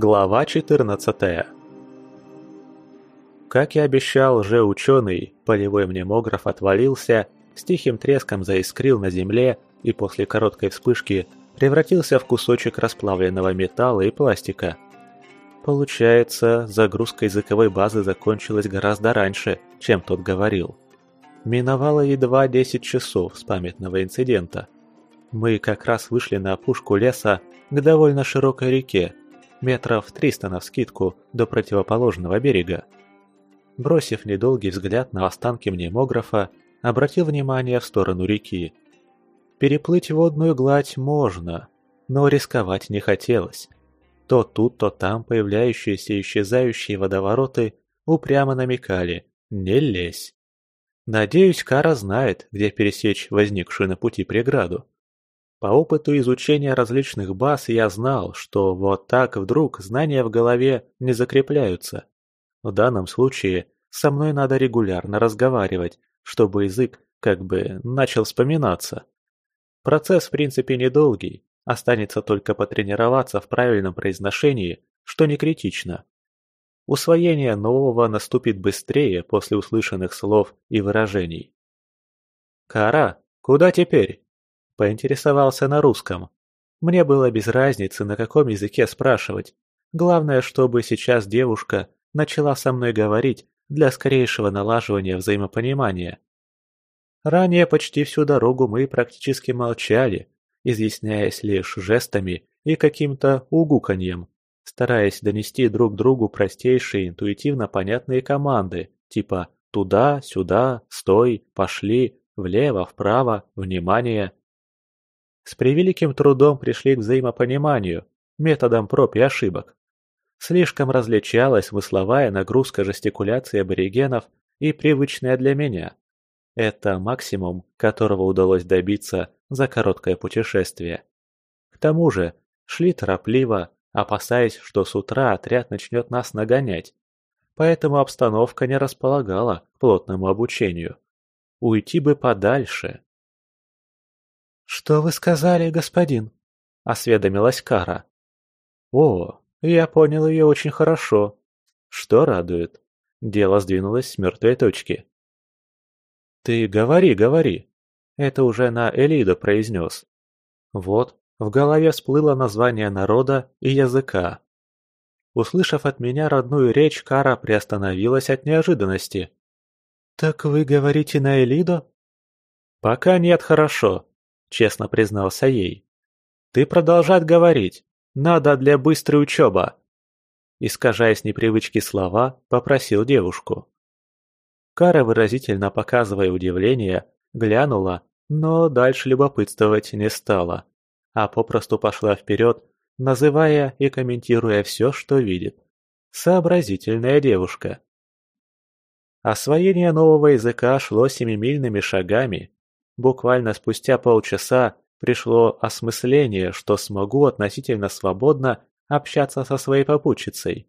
Глава 14 Как и обещал же ученый, полевой мнемограф отвалился, с тихим треском заискрил на земле и после короткой вспышки превратился в кусочек расплавленного металла и пластика. Получается, загрузка языковой базы закончилась гораздо раньше, чем тот говорил. Миновало едва 10 часов с памятного инцидента. Мы как раз вышли на опушку леса к довольно широкой реке, метров 300 навскидку до противоположного берега. Бросив недолгий взгляд на останки мнемографа, обратил внимание в сторону реки. Переплыть водную гладь можно, но рисковать не хотелось. То тут, то там появляющиеся и исчезающие водовороты упрямо намекали «не лезь». Надеюсь, Кара знает, где пересечь возникшую на пути преграду. По опыту изучения различных баз я знал, что вот так вдруг знания в голове не закрепляются. В данном случае со мной надо регулярно разговаривать, чтобы язык как бы начал вспоминаться. Процесс в принципе недолгий, останется только потренироваться в правильном произношении, что не критично. Усвоение нового наступит быстрее после услышанных слов и выражений. «Кара, куда теперь?» – поинтересовался на русском. Мне было без разницы, на каком языке спрашивать. Главное, чтобы сейчас девушка начала со мной говорить для скорейшего налаживания взаимопонимания. Ранее почти всю дорогу мы практически молчали, изъясняясь лишь жестами и каким-то угуканьем, стараясь донести друг другу простейшие интуитивно понятные команды, типа «туда», «сюда», «стой», «пошли», «влево», «вправо», «внимание». С превеликим трудом пришли к взаимопониманию, методом проб и ошибок. Слишком различалась смысловая нагрузка жестикуляции аборигенов и привычная для меня. Это максимум, которого удалось добиться за короткое путешествие. К тому же, шли торопливо, опасаясь, что с утра отряд начнет нас нагонять. Поэтому обстановка не располагала к плотному обучению. Уйти бы подальше. «Что вы сказали, господин?» – осведомилась Кара. «О, я понял ее очень хорошо. Что радует. Дело сдвинулось с мертвой точки. «Ты говори, говори!» Это уже на Элиду произнес. Вот, в голове всплыло название народа и языка. Услышав от меня родную речь, Кара приостановилась от неожиданности. «Так вы говорите на Элидо?» «Пока нет, хорошо», — честно признался ей. «Ты продолжать говорить. Надо для быстрой учебы!» Искажая с непривычки слова, попросил девушку. Кара, выразительно показывая удивление, глянула, но дальше любопытствовать не стала, а попросту пошла вперед, называя и комментируя все, что видит. Сообразительная девушка. Освоение нового языка шло семимильными шагами. Буквально спустя полчаса пришло осмысление, что смогу относительно свободно общаться со своей попутчицей.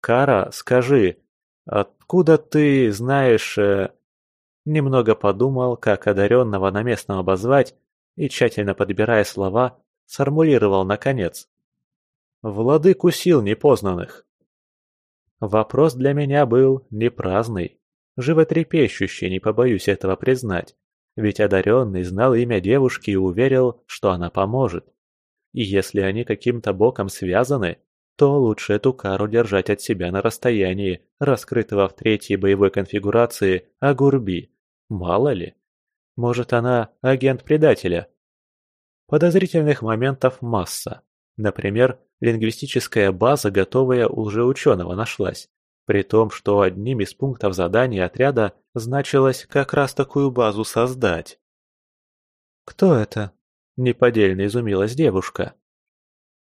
«Кара, скажи, откуда ты знаешь...» э... Немного подумал, как одаренного на местном обозвать, и, тщательно подбирая слова, сформулировал наконец. «Владыку сил непознанных». Вопрос для меня был не праздный, животрепещущий, не побоюсь этого признать. Ведь одаренный знал имя девушки и уверил, что она поможет. И если они каким-то боком связаны, то лучше эту кару держать от себя на расстоянии, раскрытого в третьей боевой конфигурации Агурби. Мало ли. Может, она агент предателя? Подозрительных моментов масса. Например, лингвистическая база, готовая у лжеученого, нашлась. При том, что одним из пунктов задания отряда значилось как раз такую базу создать. «Кто это?» – неподдельно изумилась девушка.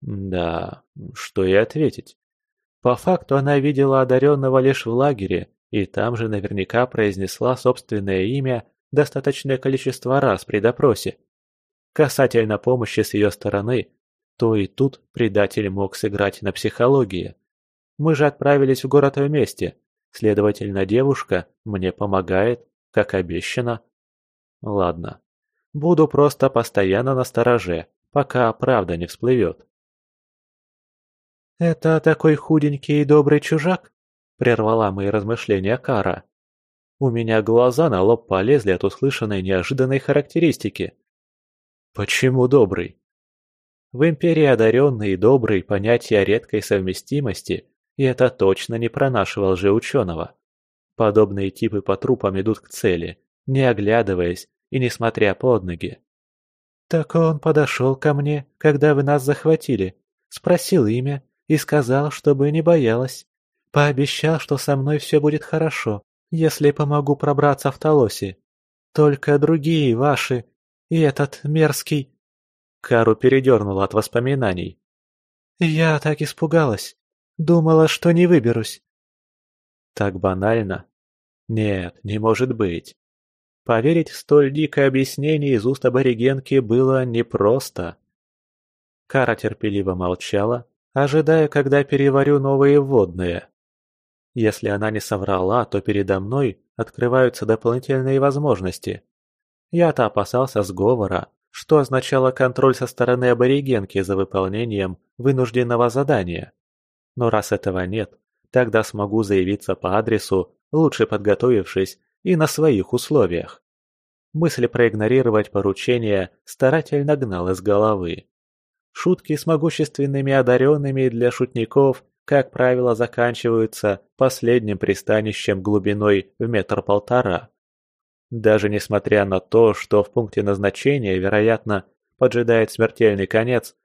Да, что и ответить. По факту она видела одаренного лишь в лагере, и там же наверняка произнесла собственное имя достаточное количество раз при допросе. Касательно помощи с ее стороны, то и тут предатель мог сыграть на психологии. Мы же отправились в город вместе. Следовательно, девушка мне помогает, как обещано. Ладно. Буду просто постоянно на стороже, пока правда не всплывет. «Это такой худенький и добрый чужак?» – прервала мои размышления Кара. У меня глаза на лоб полезли от услышанной неожиданной характеристики. Почему добрый? В империи одаренный и добрый – понятие редкой совместимости, и это точно не про нашего лжеученого. Подобные типы по трупам идут к цели, не оглядываясь и не смотря под ноги. «Так он подошел ко мне, когда вы нас захватили, спросил имя и сказал, чтобы не боялась. Пообещал, что со мной все будет хорошо, если помогу пробраться в Толоси. Только другие ваши и этот мерзкий...» Кару передернула от воспоминаний. «Я так испугалась. Думала, что не выберусь». «Так банально? Нет, не может быть. Поверить в столь дикое объяснение из уст аборигенки было непросто. Кара терпеливо молчала, ожидая, когда переварю новые водные. Если она не соврала, то передо мной открываются дополнительные возможности. Я-то опасался сговора, что означало контроль со стороны аборигенки за выполнением вынужденного задания. Но раз этого нет, тогда смогу заявиться по адресу, лучше подготовившись и на своих условиях. Мысль проигнорировать поручение старательно гнал из головы. Шутки с могущественными одаренными для шутников, как правило, заканчиваются последним пристанищем глубиной в метр-полтора. Даже несмотря на то, что в пункте назначения, вероятно, поджидает смертельный конец,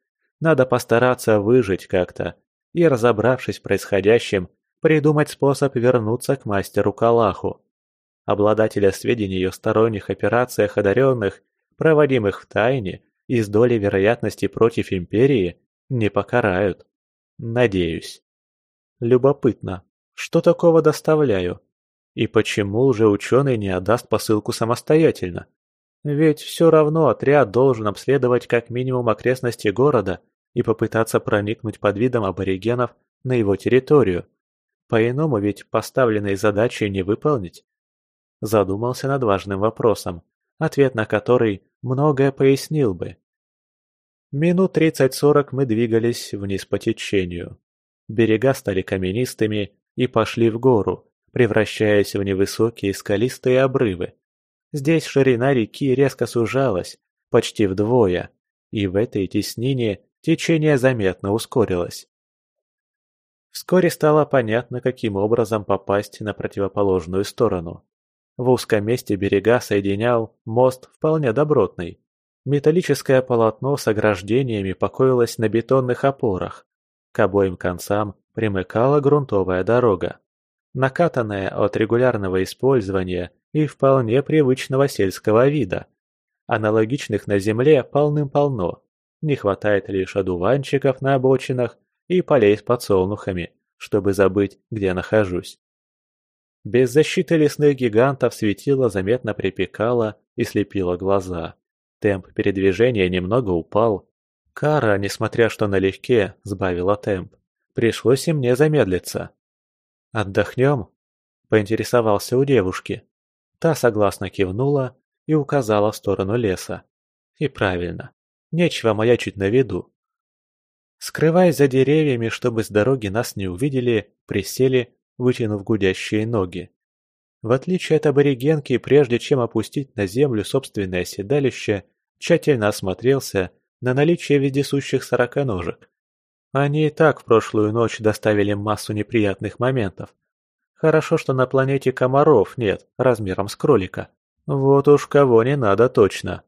надо постараться выжить как-то и, разобравшись в происходящем, придумать способ вернуться к мастеру Калаху обладателя сведений о сторонних операциях одаренных, проводимых в тайне и с долей вероятности против Империи, не покарают. Надеюсь. Любопытно, что такого доставляю? И почему же ученый не отдаст посылку самостоятельно? Ведь все равно отряд должен обследовать как минимум окрестности города и попытаться проникнуть под видом аборигенов на его территорию. По-иному ведь поставленные задачи не выполнить задумался над важным вопросом, ответ на который многое пояснил бы. Минут тридцать-сорок мы двигались вниз по течению. Берега стали каменистыми и пошли в гору, превращаясь в невысокие скалистые обрывы. Здесь ширина реки резко сужалась, почти вдвое, и в этой теснине течение заметно ускорилось. Вскоре стало понятно, каким образом попасть на противоположную сторону. В узком месте берега соединял мост вполне добротный. Металлическое полотно с ограждениями покоилось на бетонных опорах. К обоим концам примыкала грунтовая дорога, накатанная от регулярного использования и вполне привычного сельского вида. Аналогичных на земле полным-полно. Не хватает лишь одуванчиков на обочинах и полей с подсолнухами, чтобы забыть, где нахожусь. Без защиты лесных гигантов светило заметно припекало и слепило глаза. Темп передвижения немного упал. Кара, несмотря что налегке, сбавила темп. Пришлось и мне замедлиться. «Отдохнем?» – поинтересовался у девушки. Та согласно кивнула и указала в сторону леса. И правильно. Нечего маячить на виду. Скрываясь за деревьями, чтобы с дороги нас не увидели, присели вытянув гудящие ноги. В отличие от аборигенки, прежде чем опустить на землю собственное седалище, тщательно осмотрелся на наличие вездесущих сороконожек. Они и так в прошлую ночь доставили массу неприятных моментов. Хорошо, что на планете комаров нет размером с кролика. Вот уж кого не надо точно.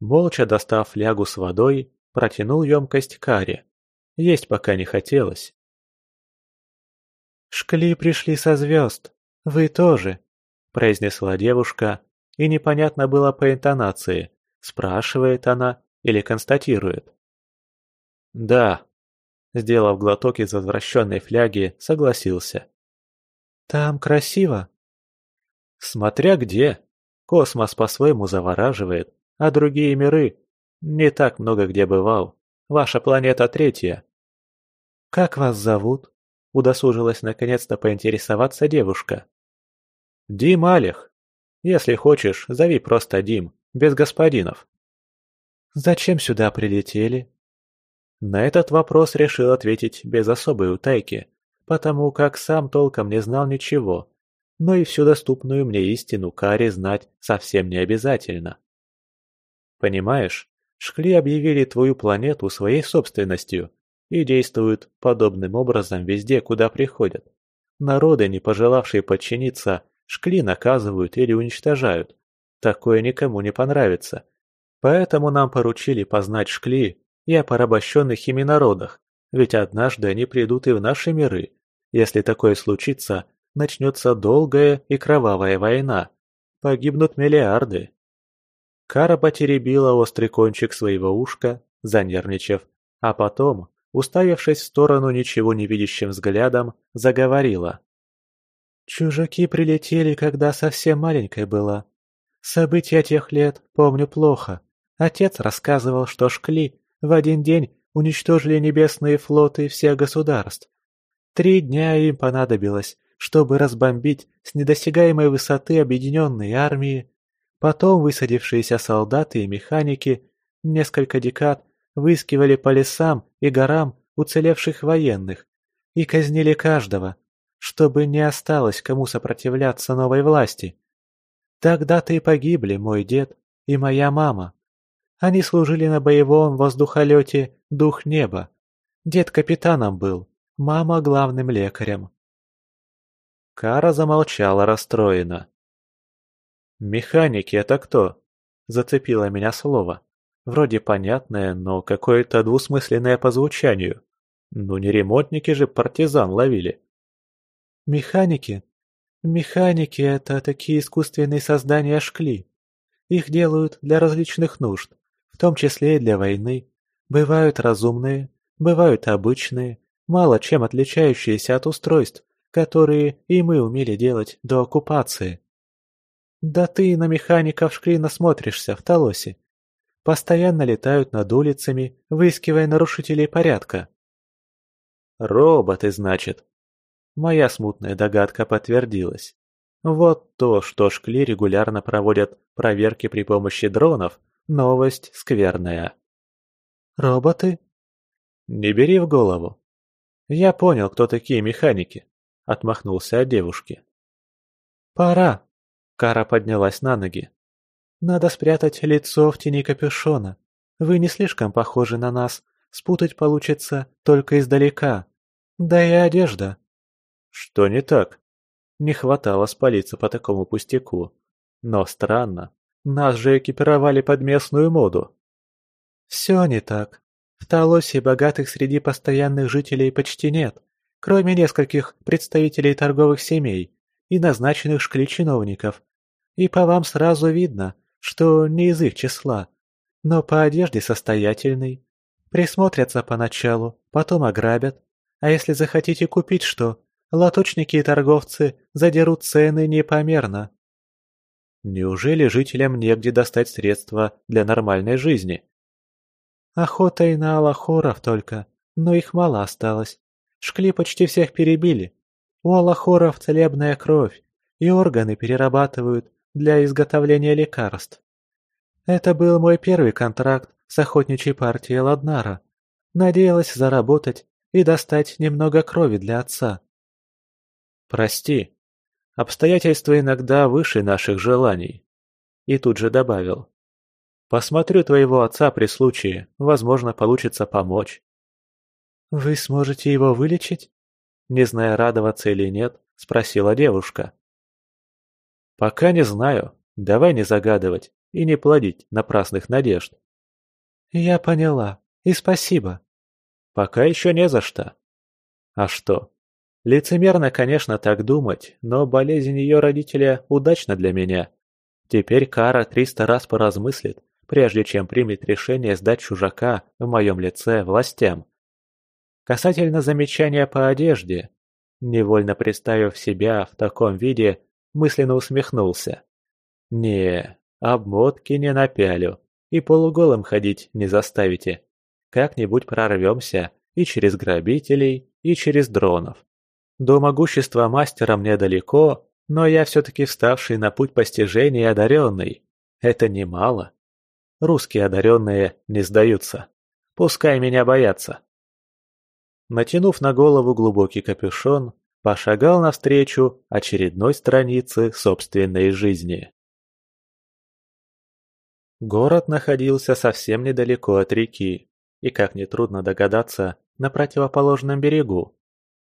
Молча достав флягу с водой, протянул емкость каре. Есть пока не хотелось. «Шкли пришли со звезд. Вы тоже», – произнесла девушка, и непонятно было по интонации, спрашивает она или констатирует. «Да», – сделав глоток из возвращенной фляги, согласился. «Там красиво?» «Смотря где. Космос по-своему завораживает, а другие миры не так много где бывал. Ваша планета третья». «Как вас зовут?» Удосужилась наконец-то поинтересоваться девушка. «Дим Алих. Если хочешь, зови просто Дим, без господинов». «Зачем сюда прилетели?» На этот вопрос решил ответить без особой утайки, потому как сам толком не знал ничего, но и всю доступную мне истину Кари знать совсем не обязательно. Понимаешь, Шкли объявили твою планету своей собственностью и действуют подобным образом везде, куда приходят. Народы, не пожелавшие подчиниться, Шкли наказывают или уничтожают. Такое никому не понравится. Поэтому нам поручили познать Шкли и о порабощенных ими народах, ведь однажды они придут и в наши миры. Если такое случится, начнется долгая и кровавая война. Погибнут миллиарды. Кара потеребила острый кончик своего ушка, занервничав, а потом, уставившись в сторону ничего не видящим взглядом, заговорила. «Чужаки прилетели, когда совсем маленькой была. События тех лет помню плохо. Отец рассказывал, что шкли в один день уничтожили небесные флоты всех государств. Три дня им понадобилось, чтобы разбомбить с недосягаемой высоты объединенные армии. Потом высадившиеся солдаты и механики несколько декад выискивали по лесам и горам уцелевших военных и казнили каждого, чтобы не осталось кому сопротивляться новой власти. Тогда-то и погибли мой дед и моя мама. Они служили на боевом воздухолете «Дух неба». Дед капитаном был, мама главным лекарем. Кара замолчала расстроена. «Механики — это кто?» — зацепило меня слово. Вроде понятное, но какое-то двусмысленное по звучанию. Ну не ремонтники же партизан ловили. «Механики? Механики — это такие искусственные создания шкли. Их делают для различных нужд, в том числе и для войны. Бывают разумные, бывают обычные, мало чем отличающиеся от устройств, которые и мы умели делать до оккупации. Да ты на механиков шкли насмотришься в Толосе. Постоянно летают над улицами, выискивая нарушителей порядка. Роботы, значит. Моя смутная догадка подтвердилась. Вот то, что шкли регулярно проводят проверки при помощи дронов, новость скверная. Роботы? Не бери в голову. Я понял, кто такие механики. — отмахнулся от девушки. «Пора!» — Кара поднялась на ноги. «Надо спрятать лицо в тени капюшона. Вы не слишком похожи на нас. Спутать получится только издалека. Да и одежда». «Что не так?» Не хватало спалиться по такому пустяку. Но странно, нас же экипировали под местную моду. «Все не так. В Толосе богатых среди постоянных жителей почти нет кроме нескольких представителей торговых семей и назначенных шкли чиновников. И по вам сразу видно, что не из их числа, но по одежде состоятельный. Присмотрятся поначалу, потом ограбят. А если захотите купить что, лоточники и торговцы задерут цены непомерно. Неужели жителям негде достать средства для нормальной жизни? Охота на алахоров только, но их мало осталось. Шкли почти всех перебили. У аллахоров целебная кровь, и органы перерабатывают для изготовления лекарств. Это был мой первый контракт с охотничьей партией Ладнара. Надеялась заработать и достать немного крови для отца. Прости, обстоятельства иногда выше наших желаний. И тут же добавил. Посмотрю твоего отца при случае, возможно, получится помочь. «Вы сможете его вылечить?» Не зная, радоваться или нет, спросила девушка. «Пока не знаю. Давай не загадывать и не плодить напрасных надежд». «Я поняла. И спасибо». «Пока еще не за что». «А что?» Лицемерно, конечно, так думать, но болезнь ее родителя удачна для меня. Теперь Кара триста раз поразмыслит, прежде чем примет решение сдать чужака в моем лице властям. Касательно замечания по одежде, невольно представив себя в таком виде, мысленно усмехнулся. Не, обмотки не напялю, и полуголым ходить не заставите. Как-нибудь прорвемся и через грабителей, и через дронов. До могущества мастера мне далеко, но я все-таки вставший на путь постижения одаренный. Это немало. Русские одаренные не сдаются. Пускай меня боятся. Натянув на голову глубокий капюшон, пошагал навстречу очередной странице собственной жизни. Город находился совсем недалеко от реки, и, как нетрудно догадаться, на противоположном берегу.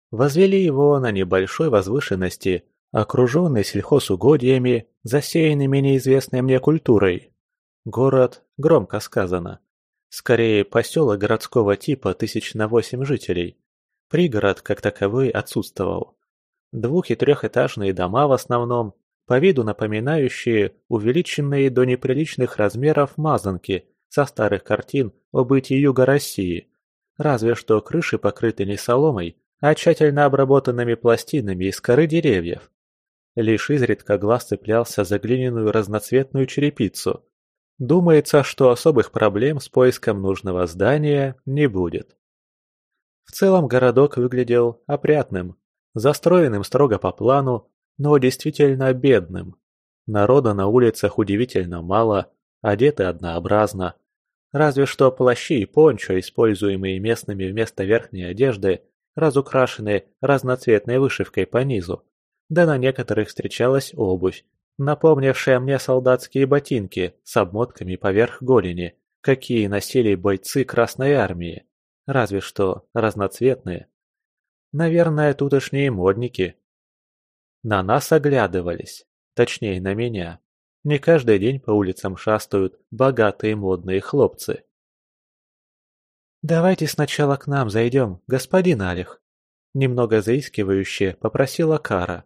Возвели его на небольшой возвышенности, окруженный сельхозугодьями, засеянными неизвестной мне культурой. Город, громко сказано, скорее поселок городского типа тысяч на восемь жителей. Пригород, как таковой, отсутствовал. Двух- и трехэтажные дома в основном, по виду напоминающие увеличенные до неприличных размеров мазанки со старых картин о бытии Юга России, разве что крыши покрыты не соломой, а тщательно обработанными пластинами из коры деревьев. Лишь изредка глаз цеплялся за глиняную разноцветную черепицу. Думается, что особых проблем с поиском нужного здания не будет. В целом городок выглядел опрятным, застроенным строго по плану, но действительно бедным. Народа на улицах удивительно мало, одеты однообразно. Разве что плащи и пончо, используемые местными вместо верхней одежды, разукрашены разноцветной вышивкой по низу. Да на некоторых встречалась обувь, напомнившая мне солдатские ботинки с обмотками поверх голени, какие носили бойцы Красной Армии, разве что разноцветные. Наверное, тутошние модники. На нас оглядывались, точнее на меня. Не каждый день по улицам шастают богатые модные хлопцы. «Давайте сначала к нам зайдем, господин Алих», — немного заискивающе попросила Кара.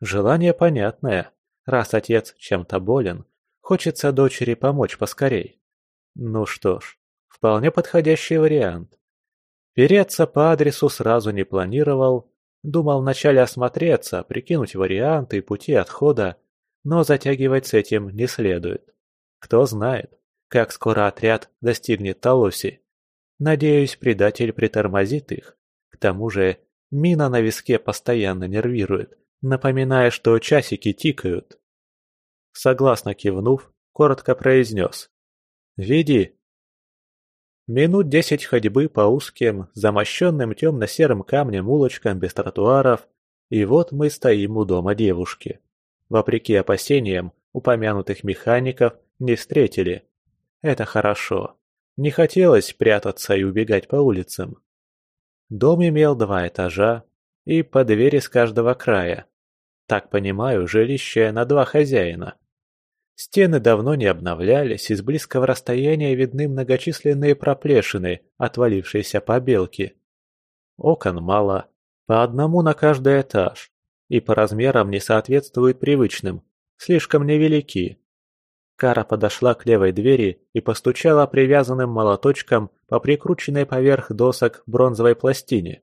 Желание понятное, раз отец чем-то болен, хочется дочери помочь поскорей. Ну что ж, вполне подходящий вариант. Переться по адресу сразу не планировал, думал вначале осмотреться, прикинуть варианты и пути отхода, но затягивать с этим не следует. Кто знает, как скоро отряд достигнет Толоси. Надеюсь, предатель притормозит их. К тому же, мина на виске постоянно нервирует, напоминая, что часики тикают. Согласно кивнув, коротко произнес. «Веди». Минут десять ходьбы по узким, замощенным темно-серым камнем улочкам без тротуаров, и вот мы стоим у дома девушки. Вопреки опасениям, упомянутых механиков не встретили. Это хорошо. Не хотелось прятаться и убегать по улицам. Дом имел два этажа и по двери с каждого края. Так понимаю, жилище на два хозяина. Стены давно не обновлялись, из близкого расстояния видны многочисленные проплешины, отвалившиеся побелки. Окон мало, по одному на каждый этаж, и по размерам не соответствуют привычным, слишком невелики. Кара подошла к левой двери и постучала привязанным молоточком по прикрученной поверх досок бронзовой пластине.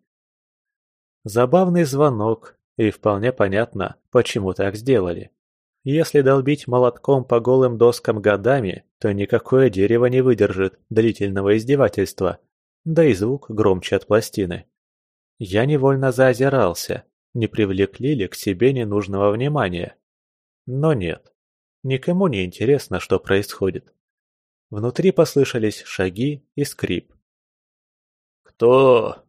Забавный звонок, и вполне понятно, почему так сделали. Если долбить молотком по голым доскам годами, то никакое дерево не выдержит длительного издевательства, да и звук громче от пластины. Я невольно заозирался, не привлекли ли к себе ненужного внимания. Но нет, Никому не интересно, что происходит. Внутри послышались шаги и скрип. «Кто?» –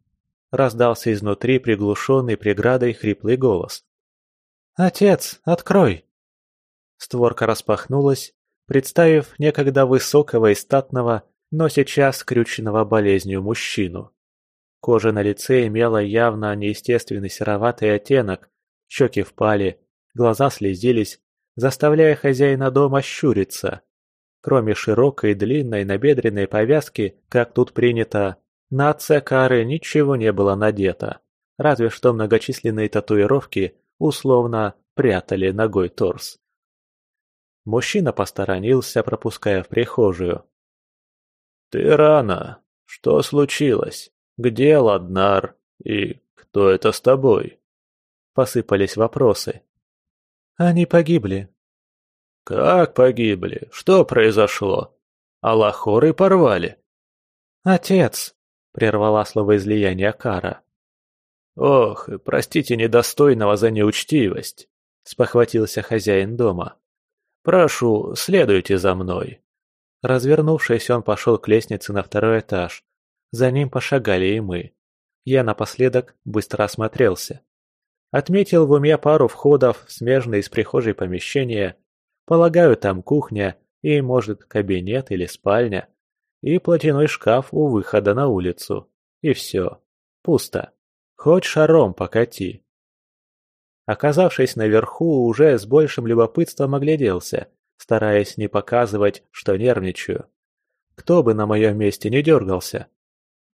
раздался изнутри приглушенный преградой хриплый голос. «Отец, открой!» Створка распахнулась, представив некогда высокого и статного, но сейчас скрюченного болезнью мужчину. Кожа на лице имела явно неестественный сероватый оттенок, щеки впали, глаза слезились, заставляя хозяина дома щуриться. Кроме широкой длинной набедренной повязки, как тут принято, на отце Кары ничего не было надето, разве что многочисленные татуировки условно прятали ногой торс. Мужчина посторонился, пропуская в прихожую. «Ты рано. Что случилось? Где Ладнар? И кто это с тобой?» Посыпались вопросы. Они погибли. Как погибли? Что произошло? Аллахоры порвали? Отец, прервала словоизлияние Кара. Ох, простите недостойного за неучтивость, спохватился хозяин дома. Прошу, следуйте за мной. Развернувшись, он пошел к лестнице на второй этаж, За ним пошагали и мы. Я напоследок быстро осмотрелся. Отметил в уме пару входов смежные с прихожей помещения. Полагаю, там кухня и, может, кабинет или спальня. И платяной шкаф у выхода на улицу. И все. Пусто. Хоть шаром покати. Оказавшись наверху, уже с большим любопытством огляделся, стараясь не показывать, что нервничаю. Кто бы на моем месте не дергался.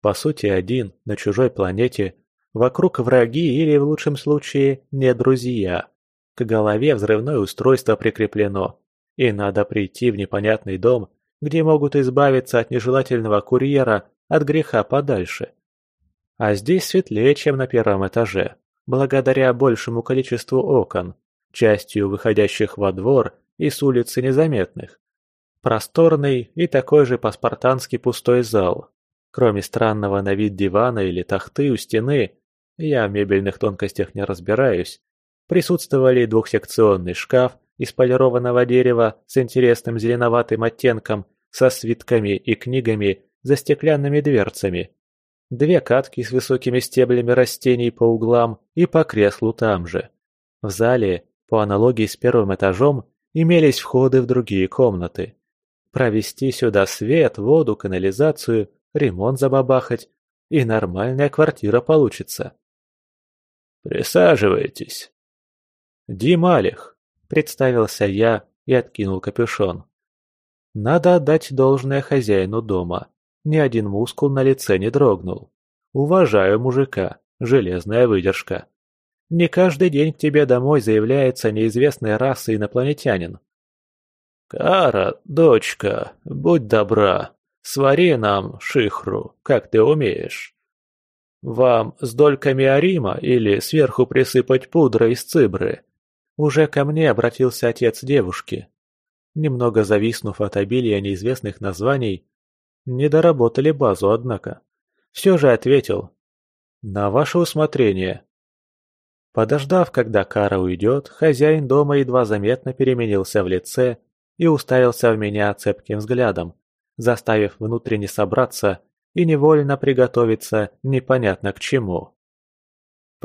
По сути, один, на чужой планете, вокруг враги или, в лучшем случае, не друзья. К голове взрывное устройство прикреплено, и надо прийти в непонятный дом, где могут избавиться от нежелательного курьера от греха подальше. А здесь светлее, чем на первом этаже, благодаря большему количеству окон, частью выходящих во двор и с улицы незаметных. Просторный и такой же по-спартански пустой зал. Кроме странного на вид дивана или тахты у стены, я в мебельных тонкостях не разбираюсь, присутствовали двухсекционный шкаф из полированного дерева с интересным зеленоватым оттенком, со свитками и книгами за стеклянными дверцами, две катки с высокими стеблями растений по углам и по креслу там же. В зале, по аналогии с первым этажом, имелись входы в другие комнаты. Провести сюда свет, воду, канализацию, ремонт забабахать, и нормальная квартира получится. «Присаживайтесь». «Дим Алих», — представился я и откинул капюшон. Надо отдать должное хозяину дома. Ни один мускул на лице не дрогнул. Уважаю мужика, железная выдержка. Не каждый день к тебе домой заявляется неизвестной расы инопланетянин. «Кара, дочка, будь добра, свари нам шихру, как ты умеешь. Вам с дольками арима или сверху присыпать пудрой из цибры?» Уже ко мне обратился отец девушки. Немного зависнув от обилия неизвестных названий, не доработали базу, однако. Все же ответил. «На ваше усмотрение». Подождав, когда Кара уйдет, хозяин дома едва заметно переменился в лице и уставился в меня цепким взглядом, заставив внутренне собраться и невольно приготовиться непонятно к чему.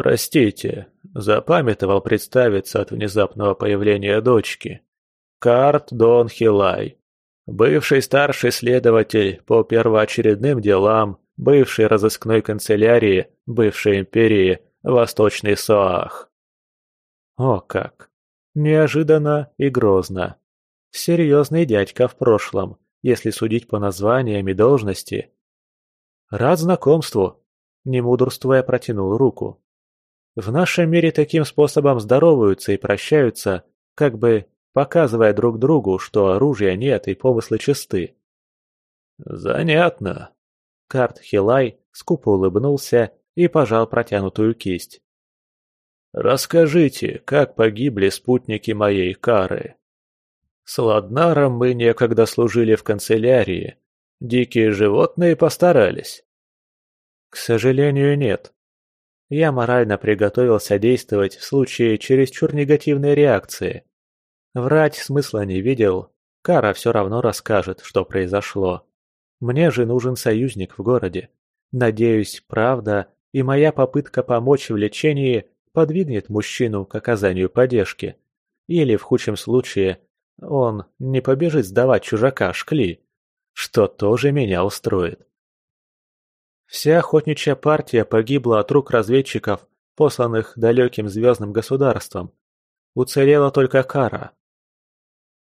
«Простите, запамятовал представиться от внезапного появления дочки. Карт Дон Хилай, бывший старший следователь по первоочередным делам бывшей разыскной канцелярии бывшей империи Восточный Соах». О как! Неожиданно и грозно. Серьезный дядька в прошлом, если судить по названиям и должности. Рад знакомству, не мудрствуя протянул руку. В нашем мире таким способом здороваются и прощаются, как бы показывая друг другу, что оружия нет и помыслы чисты. «Занятно». Карт Хилай скупо улыбнулся и пожал протянутую кисть. «Расскажите, как погибли спутники моей кары?» С Ладнаром мы некогда служили в канцелярии. Дикие животные постарались. К сожалению, нет. Я морально приготовился действовать в случае чересчур негативной реакции. Врать смысла не видел. Кара все равно расскажет, что произошло. Мне же нужен союзник в городе. Надеюсь, правда и моя попытка помочь в лечении подвигнет мужчину к оказанию поддержки. Или, в худшем случае, он не побежит сдавать чужака шкли, что тоже меня устроит. Вся охотничья партия погибла от рук разведчиков, посланных далеким звездным государством. Уцелела только Кара.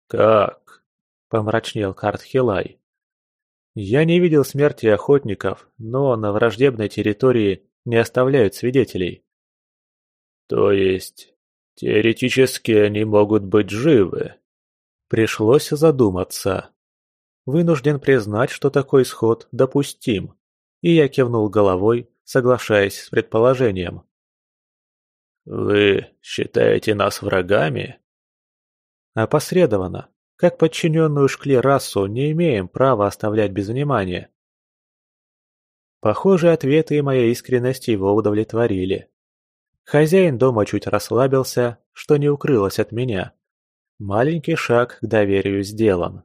«Как?» – помрачнел Картхилай. «Я не видел смерти охотников, но на враждебной территории не оставляют свидетелей». «То есть, теоретически они могут быть живы?» Пришлось задуматься. Вынужден признать, что такой исход допустим. И я кивнул головой, соглашаясь с предположением. «Вы считаете нас врагами?» «Опосредованно. Как подчиненную шкле расу не имеем права оставлять без внимания». Похоже, ответы и моя искренность его удовлетворили. Хозяин дома чуть расслабился, что не укрылось от меня. Маленький шаг к доверию сделан.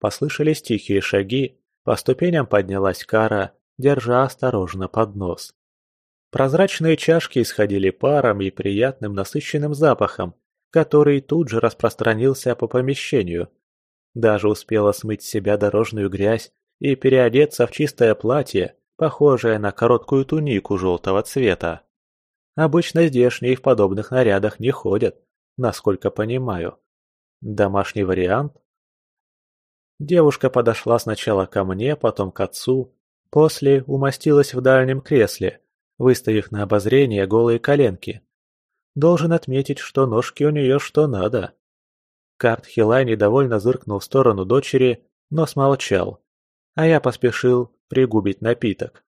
Послышались тихие шаги, по ступеням поднялась кара держа осторожно под нос. Прозрачные чашки исходили паром и приятным насыщенным запахом, который тут же распространился по помещению. Даже успела смыть с себя дорожную грязь и переодеться в чистое платье, похожее на короткую тунику желтого цвета. Обычно здешние в подобных нарядах не ходят, насколько понимаю. Домашний вариант? Девушка подошла сначала ко мне, потом к отцу, после умостилась в дальнем кресле, выставив на обозрение голые коленки. Должен отметить, что ножки у нее что надо. Карт Хилай недовольно зыркнул в сторону дочери, но смолчал, а я поспешил пригубить напиток.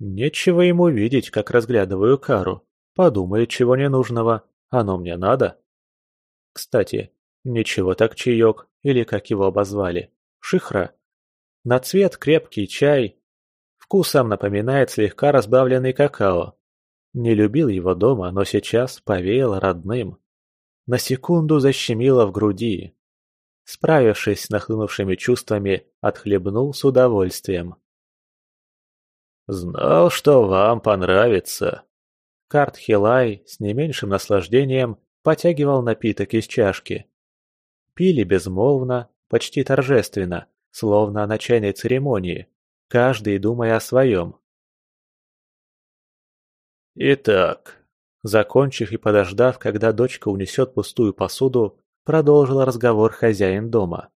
Нечего ему видеть, как разглядываю кару. Подумает, чего ненужного. Оно мне надо. Кстати, ничего так чаек, или как его обозвали. Шихра. На цвет крепкий чай. Вкусом напоминает слегка разбавленный какао. Не любил его дома, но сейчас повеял родным. На секунду защемило в груди. Справившись с нахлынувшими чувствами, отхлебнул с удовольствием. «Знал, что вам понравится». Карт Хилай с не меньшим наслаждением потягивал напиток из чашки. Пили безмолвно, почти торжественно, словно на чайной церемонии, каждый думая о своем. «Итак», закончив и подождав, когда дочка унесет пустую посуду, продолжил разговор хозяин дома.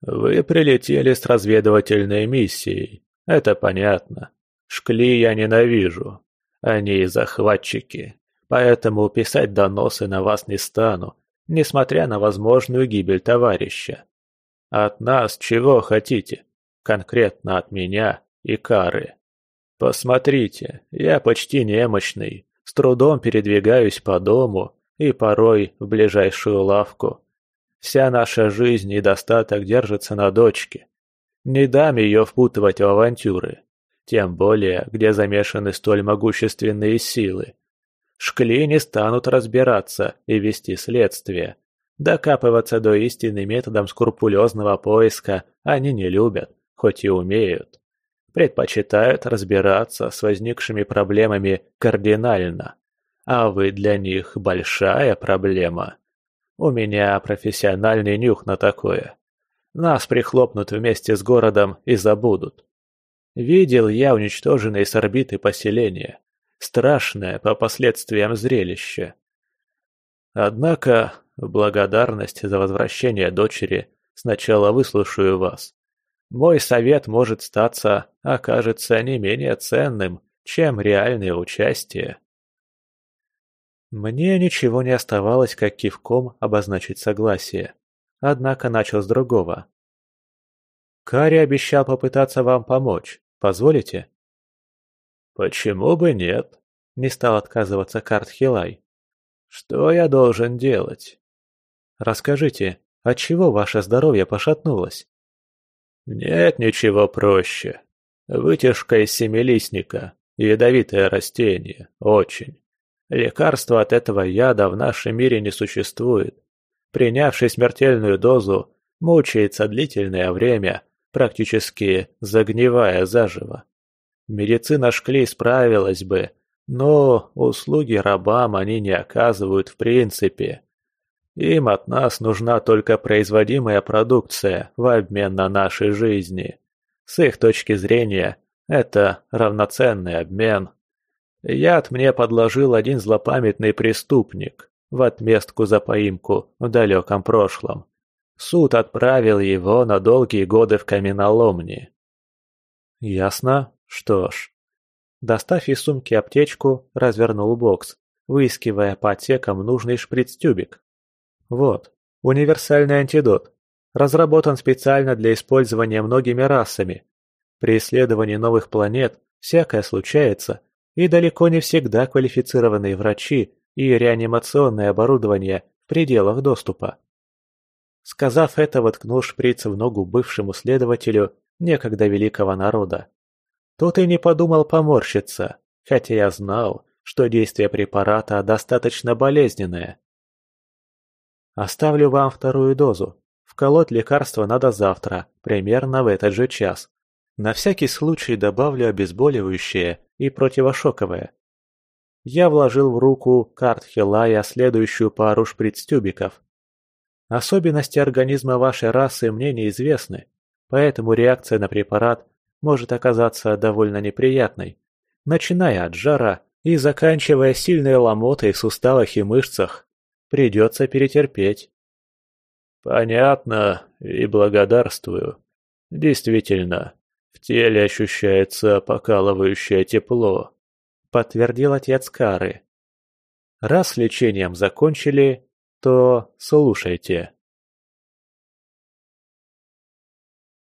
«Вы прилетели с разведывательной миссией. Это понятно. Шкли я ненавижу. Они захватчики. Поэтому писать доносы на вас не стану, несмотря на возможную гибель товарища. От нас чего хотите? Конкретно от меня и Кары. Посмотрите, я почти немощный, с трудом передвигаюсь по дому и порой в ближайшую лавку. Вся наша жизнь и достаток держится на дочке. Не дам ее впутывать в авантюры, тем более, где замешаны столь могущественные силы. Шкли не станут разбираться и вести следствие. Докапываться до истины методом скрупулезного поиска они не любят, хоть и умеют. Предпочитают разбираться с возникшими проблемами кардинально. А вы для них большая проблема. У меня профессиональный нюх на такое. Нас прихлопнут вместе с городом и забудут. Видел я уничтоженные с орбиты поселения. Страшное по последствиям зрелище. Однако, в благодарность за возвращение дочери, сначала выслушаю вас. Мой совет может статься, окажется не менее ценным, чем реальное участие. Мне ничего не оставалось, как кивком обозначить согласие. Однако начал с другого. Кари обещал попытаться вам помочь. Позволите? Почему бы нет? Не стал отказываться Карт Хилай. Что я должен делать? Расскажите, отчего ваше здоровье пошатнулось? Нет ничего проще. Вытяжка из семилистника. Ядовитое растение. Очень. Лекарства от этого яда в нашем мире не существует принявший смертельную дозу, мучается длительное время, практически загнивая заживо. Медицина Шкли справилась бы, но услуги рабам они не оказывают в принципе. Им от нас нужна только производимая продукция в обмен на наши жизни. С их точки зрения, это равноценный обмен. Яд мне подложил один злопамятный преступник, в отместку за поимку в далеком прошлом. Суд отправил его на долгие годы в каменоломни. Ясно? Что ж. Достав из сумки аптечку, развернул бокс, выискивая по отсекам нужный шприц-тюбик. Вот, универсальный антидот. Разработан специально для использования многими расами. При исследовании новых планет всякое случается, и далеко не всегда квалифицированные врачи и реанимационное оборудование в пределах доступа. Сказав это, воткнул шприц в ногу бывшему следователю некогда великого народа. Тот и не подумал поморщиться, хотя я знал, что действие препарата достаточно болезненное. Оставлю вам вторую дозу. Вколоть лекарство надо завтра, примерно в этот же час. На всякий случай добавлю обезболивающее и противошоковое. Я вложил в руку карт Хилая следующую пару шприц-тюбиков. Особенности организма вашей расы мне неизвестны, поэтому реакция на препарат может оказаться довольно неприятной, начиная от жара и заканчивая сильной ломотой в суставах и мышцах. Придется перетерпеть. Понятно и благодарствую. Действительно, в теле ощущается покалывающее тепло, подтвердил отец Кары. Раз лечением закончили, то слушайте.